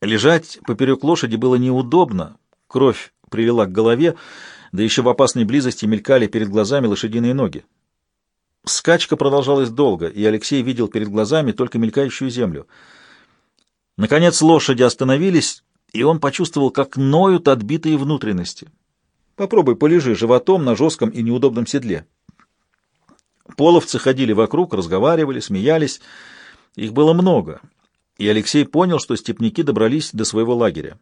Лежать поперек лошади было неудобно, кровь привела к голове, да еще в опасной близости мелькали перед глазами лошадиные ноги. Скачка продолжалась долго, и Алексей видел перед глазами только мелькающую землю. Наконец лошади остановились, и он почувствовал, как ноют отбитые внутренности. Попробуй полежи животом на жестком и неудобном седле. Половцы ходили вокруг, разговаривали, смеялись. Их было много, и Алексей понял, что степняки добрались до своего лагеря.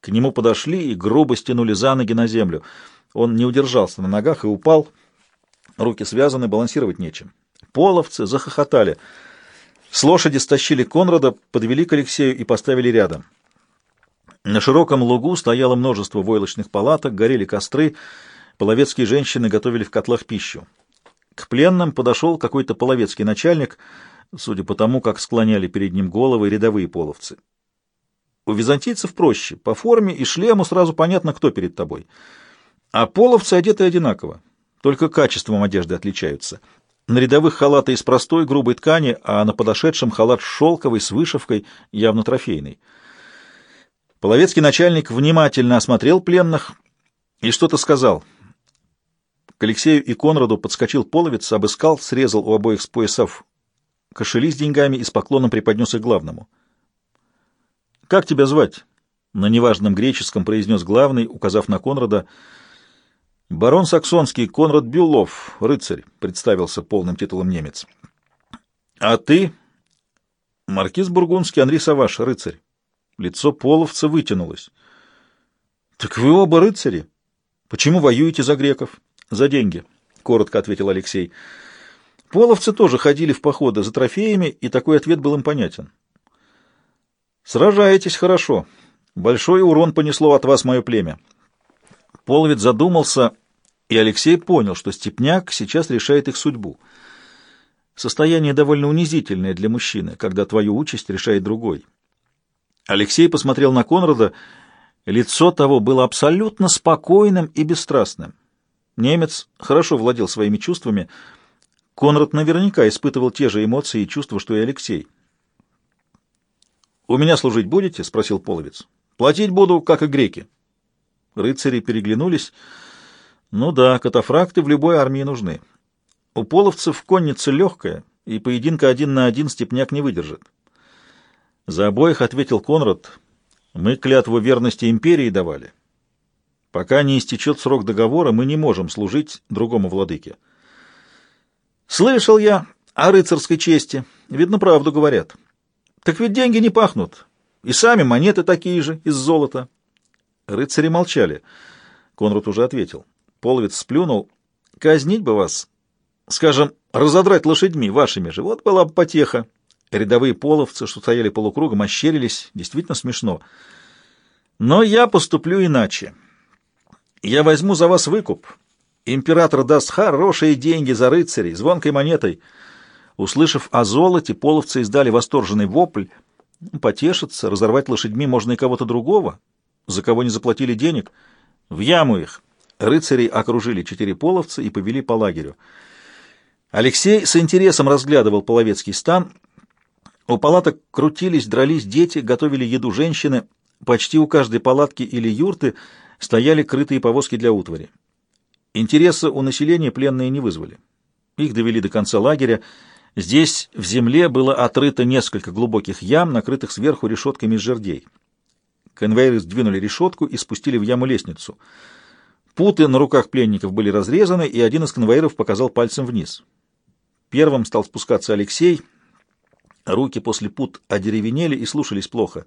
К нему подошли и грубо стянули за ноги на землю. Он не удержался на ногах и упал. Руки связаны, балансировать нечем. Половцы захохотали. С лошади стащили Конрада, подвели к Алексею и поставили рядом. На широком лугу стояло множество войлочных палаток, горели костры, половецкие женщины готовили в котлах пищу. К пленным подошел какой-то половецкий начальник, судя по тому, как склоняли перед ним головы рядовые половцы. У византийцев проще. По форме и шлему сразу понятно, кто перед тобой. А половцы одеты одинаково, только качеством одежды отличаются. На рядовых халаты из простой грубой ткани, а на подошедшем халат шелковый с вышивкой, явно трофейный. Половецкий начальник внимательно осмотрел пленных и что-то сказал. К Алексею и Конраду подскочил половец, обыскал, срезал у обоих с поясов кошели с деньгами и с поклоном преподнес их главному — «Как тебя звать?» — на неважном греческом произнес главный, указав на Конрада. «Барон Саксонский Конрад Бюлов, рыцарь», — представился полным титулом немец. «А ты?» «Маркиз Бургундский Андрей Саваш, рыцарь». Лицо половца вытянулось. «Так вы оба рыцари. Почему воюете за греков?» «За деньги», — коротко ответил Алексей. Половцы тоже ходили в походы за трофеями, и такой ответ был им понятен. Сражаетесь хорошо. Большой урон понесло от вас мое племя. Половец задумался, и Алексей понял, что Степняк сейчас решает их судьбу. Состояние довольно унизительное для мужчины, когда твою участь решает другой. Алексей посмотрел на Конрада. Лицо того было абсолютно спокойным и бесстрастным. Немец хорошо владел своими чувствами. Конрад наверняка испытывал те же эмоции и чувства, что и Алексей. «У меня служить будете?» — спросил половец. «Платить буду, как и греки». Рыцари переглянулись. «Ну да, катафракты в любой армии нужны. У половцев конница легкая, и поединка один на один степняк не выдержит». За обоих ответил Конрад. «Мы клятву верности империи давали. Пока не истечет срок договора, мы не можем служить другому владыке». «Слышал я о рыцарской чести. Видно, правду говорят». Так ведь деньги не пахнут. И сами монеты такие же, из золота. Рыцари молчали. Конрад уже ответил. Половец сплюнул. Казнить бы вас, скажем, разодрать лошадьми, вашими же, вот была бы потеха. Рядовые половцы, что стояли полукругом, ощерились. Действительно смешно. Но я поступлю иначе. Я возьму за вас выкуп. Император даст хорошие деньги за рыцарей, звонкой монетой — Услышав о золоте, половцы издали восторженный вопль. Потешиться, разорвать лошадьми можно и кого-то другого, за кого не заплатили денег. В яму их. Рыцари окружили четыре половца и повели по лагерю. Алексей с интересом разглядывал половецкий стан. У палаток крутились, дрались дети, готовили еду женщины. Почти у каждой палатки или юрты стояли крытые повозки для утвари. Интереса у населения пленные не вызвали. Их довели до конца лагеря, Здесь в земле было отрыто несколько глубоких ям, накрытых сверху решетками из жердей. Конвейеры сдвинули решетку и спустили в яму лестницу. Путы на руках пленников были разрезаны, и один из конвейеров показал пальцем вниз. Первым стал спускаться Алексей. Руки после пут одеревенели и слушались плохо.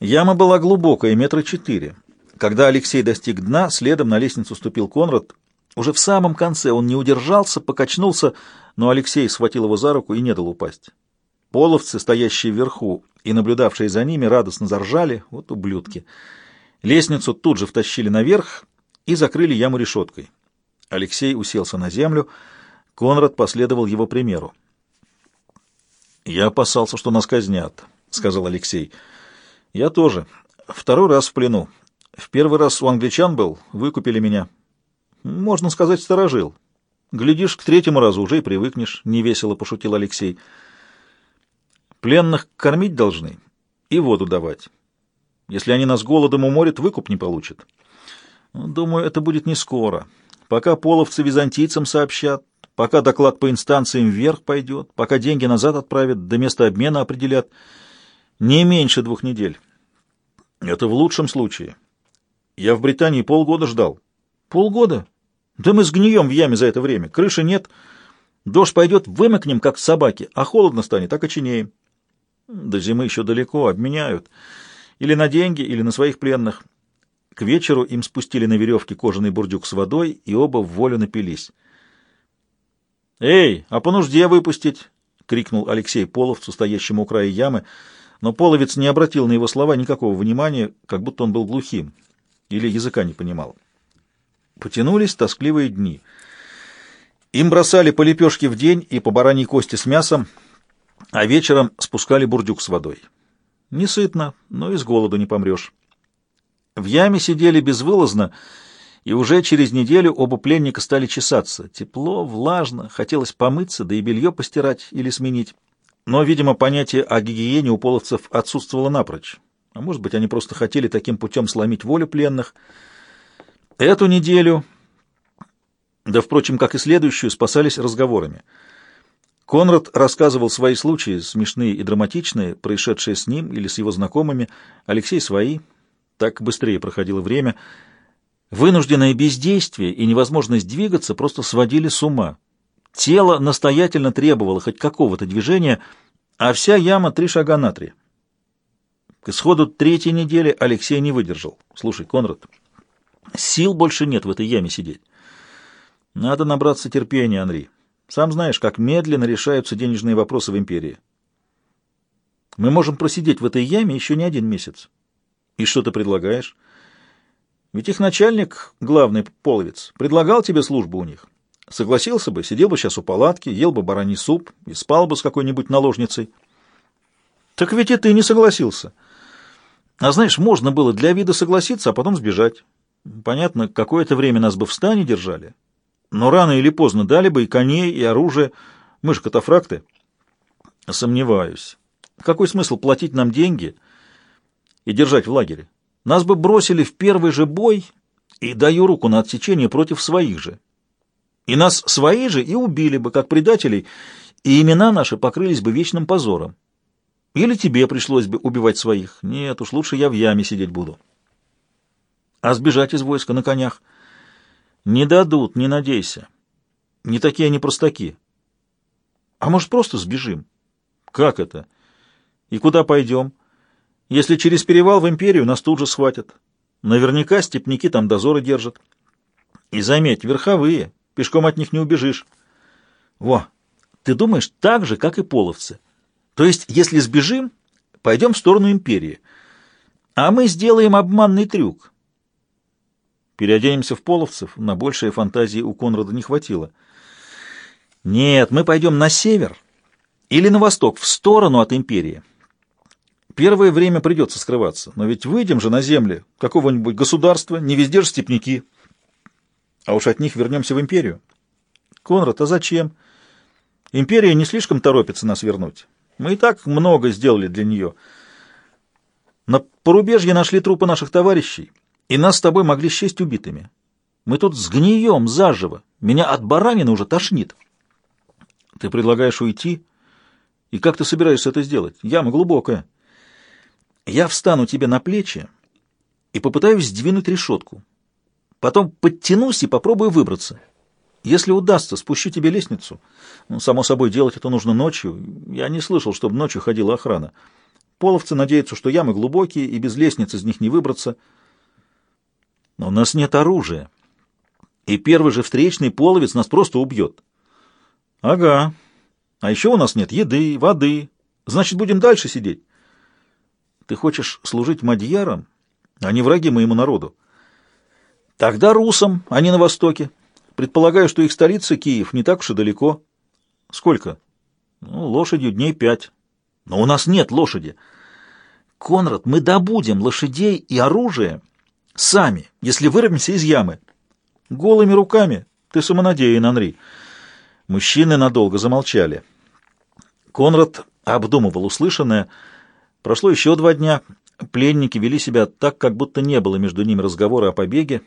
Яма была глубокая, метра четыре. Когда Алексей достиг дна, следом на лестницу ступил Конрад. Уже в самом конце он не удержался, покачнулся, но Алексей схватил его за руку и не дал упасть. Половцы, стоящие вверху и наблюдавшие за ними, радостно заржали, вот ублюдки. Лестницу тут же втащили наверх и закрыли яму решеткой. Алексей уселся на землю, Конрад последовал его примеру. «Я опасался, что нас казнят», — сказал Алексей. «Я тоже. Второй раз в плену. В первый раз у англичан был, выкупили меня. Можно сказать, сторожил. Глядишь, к третьему разу уже и привыкнешь, — невесело пошутил Алексей. Пленных кормить должны. и воду давать. Если они нас голодом уморят, выкуп не получат. Думаю, это будет не скоро. Пока половцы византийцам сообщат, пока доклад по инстанциям вверх пойдет, пока деньги назад отправят, до места обмена определят, не меньше двух недель. Это в лучшем случае. Я в Британии полгода ждал. Полгода? Да мы сгнием в яме за это время. Крыши нет. Дождь пойдет, вымокнем, как собаки, а холодно станет, так очинеем. До зимы еще далеко, обменяют. Или на деньги, или на своих пленных. К вечеру им спустили на веревке кожаный бурдюк с водой, и оба в волю напились. «Эй, а по нужде выпустить!» — крикнул Алексей Половцу, стоящему у края ямы, но Половец не обратил на его слова никакого внимания, как будто он был глухим или языка не понимал. Потянулись тоскливые дни. Им бросали по лепешке в день и по бараньей кости с мясом, а вечером спускали бурдюк с водой. Не сытно, но и с голоду не помрешь. В яме сидели безвылазно, и уже через неделю оба пленника стали чесаться. Тепло, влажно, хотелось помыться, да и белье постирать или сменить. Но, видимо, понятие о гигиене у половцев отсутствовало напрочь. А может быть, они просто хотели таким путем сломить волю пленных. Эту неделю, да, впрочем, как и следующую, спасались разговорами. Конрад рассказывал свои случаи, смешные и драматичные, происшедшие с ним или с его знакомыми, Алексей свои. Так быстрее проходило время. Вынужденное бездействие и невозможность двигаться просто сводили с ума. Тело настоятельно требовало хоть какого-то движения, а вся яма три шага на три. К исходу третьей недели Алексей не выдержал. «Слушай, Конрад, сил больше нет в этой яме сидеть. Надо набраться терпения, Андрей. Сам знаешь, как медленно решаются денежные вопросы в империи. Мы можем просидеть в этой яме еще не один месяц. И что ты предлагаешь? Ведь их начальник, главный половец, предлагал тебе службу у них. Согласился бы, сидел бы сейчас у палатки, ел бы бараний суп и спал бы с какой-нибудь наложницей. Так ведь и ты не согласился. А знаешь, можно было для вида согласиться, а потом сбежать. Понятно, какое-то время нас бы в стане держали, но рано или поздно дали бы и коней, и оружие. Мы же катафракты. Сомневаюсь. Какой смысл платить нам деньги и держать в лагере? Нас бы бросили в первый же бой и даю руку на отсечение против своих же. И нас свои же и убили бы, как предателей, и имена наши покрылись бы вечным позором. Или тебе пришлось бы убивать своих. Нет, уж лучше я в яме сидеть буду. А сбежать из войска на конях — не дадут, не надейся. Не такие они простаки. А может, просто сбежим? Как это? И куда пойдем? Если через перевал в империю, нас тут же схватят. Наверняка степняки там дозоры держат. И заметь, верховые, пешком от них не убежишь. Во, ты думаешь так же, как и половцы. То есть, если сбежим, пойдем в сторону империи. А мы сделаем обманный трюк. Переоденемся в половцев, на большие фантазии у Конрада не хватило. Нет, мы пойдем на север или на восток, в сторону от империи. Первое время придется скрываться, но ведь выйдем же на земли какого-нибудь государства, не везде же степняки. А уж от них вернемся в империю. Конрад, а зачем? Империя не слишком торопится нас вернуть. Мы и так много сделали для нее. На порубежье нашли трупы наших товарищей, и нас с тобой могли счесть убитыми. Мы тут сгнием заживо. Меня от баранины уже тошнит. Ты предлагаешь уйти? И как ты собираешься это сделать? Яма глубокая. Я встану тебе на плечи и попытаюсь сдвинуть решетку. Потом подтянусь и попробую выбраться. Если удастся, спущу тебе лестницу. Ну, само собой, делать это нужно ночью. Я не слышал, чтобы ночью ходила охрана. Половцы надеются, что ямы глубокие, и без лестницы из них не выбраться — но у нас нет оружия. И первый же встречный половец нас просто убьет. Ага. А еще у нас нет еды, воды. Значит, будем дальше сидеть. Ты хочешь служить мадьярам, а не враги моему народу? Тогда русам, а не на востоке. Предполагаю, что их столица, Киев, не так уж и далеко. Сколько? Ну, лошадью дней пять. Но у нас нет лошади. Конрад, мы добудем лошадей и оружие Сами, если вырвемся из ямы. Голыми руками. Ты самонадеян, Анри. Мужчины надолго замолчали. Конрад обдумывал услышанное. Прошло еще два дня. Пленники вели себя так, как будто не было между ними разговора о побеге,